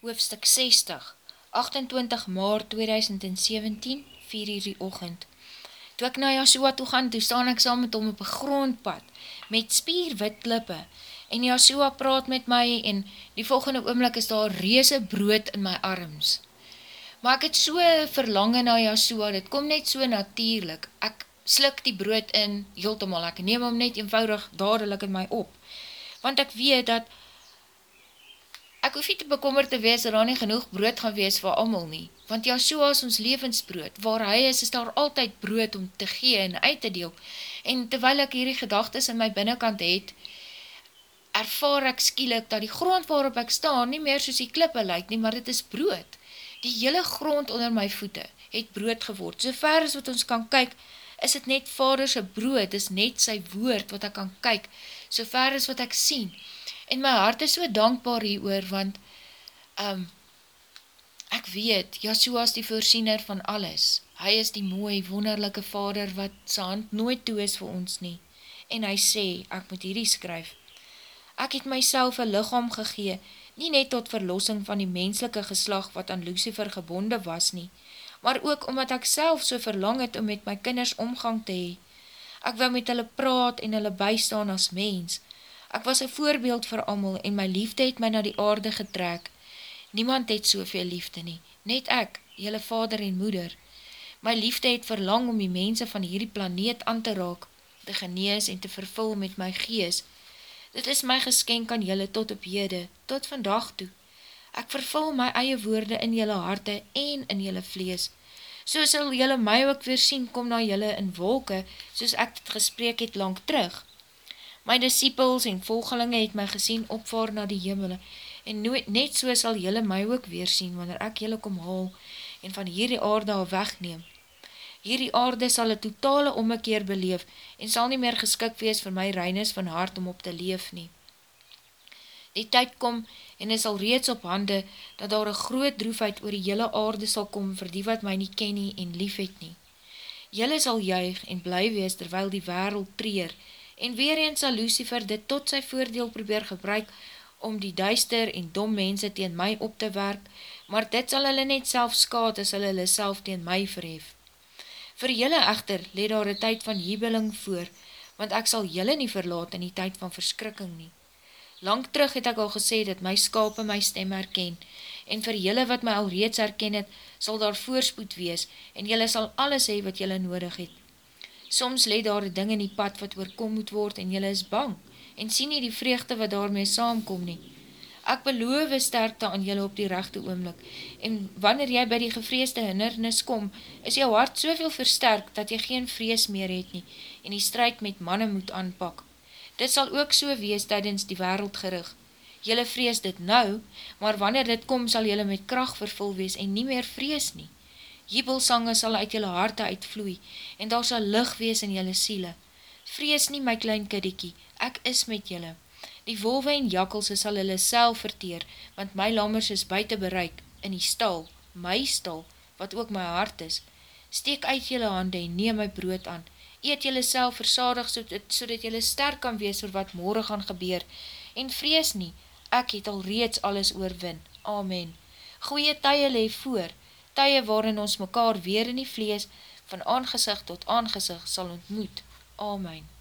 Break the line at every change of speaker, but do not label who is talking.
hoofstuk 60, 28 maart 2017, 4 uur die ochend. Toe ek na Yahshua toe gaan, toe staan ek saam met hom op een grondpad, met spierwit klippe, en Yahshua praat met my, en die volgende oomlik is daar reese brood in my arms. Maar ek het so verlangen na Yahshua, dit kom net so natuurlijk, ek slik die brood in, heeltemal, ek neem hom net eenvoudig dadelijk in my op, want ek weet dat Ek hoef nie te bekommer te wees dat daar nie genoeg brood gaan wees vir amal nie, want Yahshua is ons levensbrood, waar hy is, is daar altyd brood om te gee en uit te deel, en terwyl ek hierdie gedagtes in my binnenkant het, ervaar ek skielik dat die grond waarop ek staan nie meer soos die klippe lyk nie, maar dit is brood. Die hele grond onder my voete het brood geword. So ver as wat ons kan kyk, is het net vaderse brood, is net sy woord wat ek kan kyk, so ver as wat ek sien. En my hart is so dankbaar hier oor, want um, ek weet, Yahshua is die voorsiener van alles. Hy is die mooi, wonderlijke vader wat sy hand nooit toe is vir ons nie. En hy sê, ek moet hierdie skryf, ek het myself een lichaam gegee, nie net tot verlossing van die menselike geslag wat aan Lucifer gebonde was nie, maar ook omdat ek self so verlang het om met my kinders omgang te hee. Ek wil met hulle praat en hulle bystaan as mens, Ek was een voorbeeld vir amal en my liefde het my na die aarde getrek. Niemand het soveel liefde nie, net ek, jylle vader en moeder. My liefde het verlang om die mense van hierdie planeet aan te raak, te genees en te vervul met my gees. Dit is my geskenk aan jylle tot op jede, tot vandag toe. Ek vervul my eie woorde in jylle harte en in jylle vlees. So sal jylle my ook weer sien kom na jylle in wolke, soos ek dit gesprek het lang terug. My disciples en volgelinge het my gesien opvaar na die jimmele, en nooit, net so sal jylle my ook weer sien, wanneer ek jylle kom haal, en van hierdie aarde al wegneem. Hierdie aarde sal een totale ommekeer beleef, en sal nie meer geskik wees vir my reinis van hart om op te leef nie. Die tyd kom, en is al reeds op hande, dat daar een groot droefheid oor die jylle aarde sal kom, vir die wat my nie ken nie en lief het nie. Jylle sal juig en bly wees, terwyl die wereld treer, en weer eens sal Lucifer dit tot sy voordeel probeer gebruik om die duister en dom mense teen my op te werk, maar dit sal hulle net self skaad as hulle hulle self teen my verhef. Vir julle echter leed daar een tyd van jubeling voor, want ek sal julle nie verlaat in die tyd van verskrikking nie. Lang terug het ek al gesê dat my skape my stem herken, en vir julle wat my al reeds herken het, sal daar voorspoed wees, en julle sal alles hee wat julle nodig het. Soms leed daar ding in die pad wat oorkom moet word en jylle is bang en sien nie die vreugde wat daarmee saamkom nie. Ek beloof sterkte aan jylle op die rechte oomlik en wanneer jy by die gevreesde hindernis kom, is jou hart soveel versterk dat jy geen vrees meer het nie en die strijd met manne moet aanpak. Dit sal ook so wees tydens die wereld gerig. Jylle vrees dit nou, maar wanneer dit kom sal jylle met kracht vervul wees en nie meer vrees nie. Jubelsange sal uit jylle harte uitvloei, en daar sal lig wees in jylle siele. Vrees nie my klein kiddiekie, ek is met jylle. Die wolwe en jakkelse sal jylle sel verteer, want my lammers is buiten bereik, in die stal, my stal, wat ook my hart is. Steek uit jylle hande en neem my brood aan, eet jylle sel versadig, so, so dat jylle sterk kan wees vir wat morgen gaan gebeur, en vrees nie, ek het al reeds alles oorwin. Amen. Goeie tye leef voor, tye waarin ons mekaar weer in die vlees van aangezicht tot aangezicht sal ontmoet. Amen.